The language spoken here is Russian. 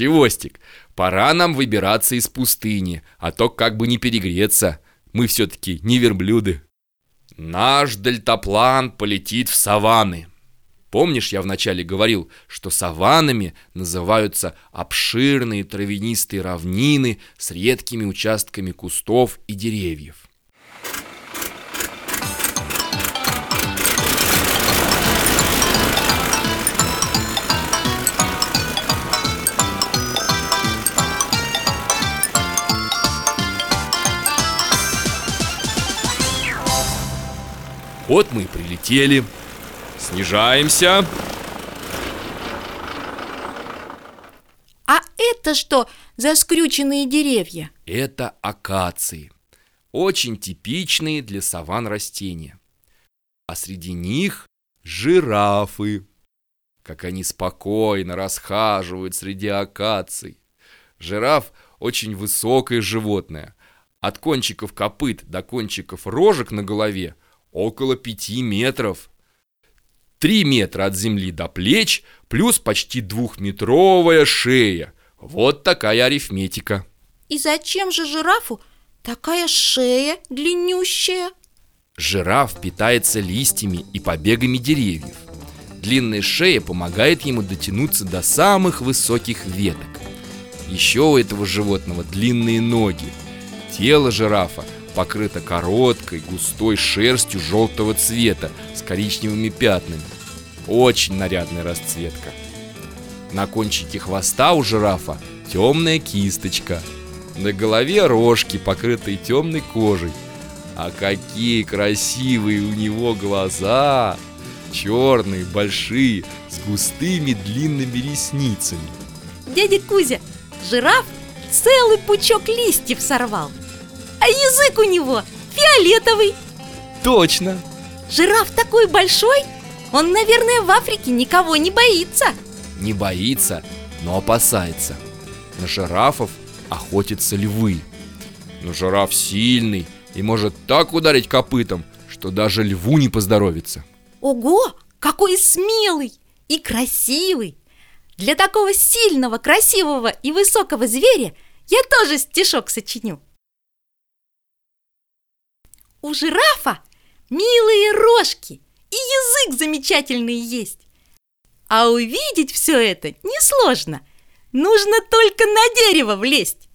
Чевостик, пора нам выбираться из пустыни, а то как бы не перегреться. Мы все-таки не верблюды. Наш дельтаплан полетит в саванны. Помнишь, я вначале говорил, что саванами называются обширные травянистые равнины с редкими участками кустов и деревьев. Вот мы и прилетели. Снижаемся. А это что за скрюченные деревья? Это акации. Очень типичные для саван растения. А среди них жирафы. Как они спокойно расхаживают среди акаций. Жираф очень высокое животное. От кончиков копыт до кончиков рожек на голове около пяти метров. Три метра от земли до плеч, плюс почти двухметровая шея. Вот такая арифметика. И зачем же жирафу такая шея длиннющая? Жираф питается листьями и побегами деревьев. Длинная шея помогает ему дотянуться до самых высоких веток. Еще у этого животного длинные ноги. Тело жирафа покрыта короткой, густой шерстью желтого цвета с коричневыми пятнами. Очень нарядная расцветка. На кончике хвоста у жирафа темная кисточка. На голове рожки, покрытые темной кожей. А какие красивые у него глаза! Черные, большие, с густыми длинными ресницами. Дядя Кузя, жираф целый пучок листьев сорвал а язык у него фиолетовый. Точно. Жираф такой большой, он, наверное, в Африке никого не боится. Не боится, но опасается. На жирафов охотятся львы. Но жираф сильный и может так ударить копытом, что даже льву не поздоровится. Ого, какой смелый и красивый! Для такого сильного, красивого и высокого зверя я тоже стишок сочиню у жирафа милые рожки и язык замечательный есть. А увидеть все это несложно. Нужно только на дерево влезть.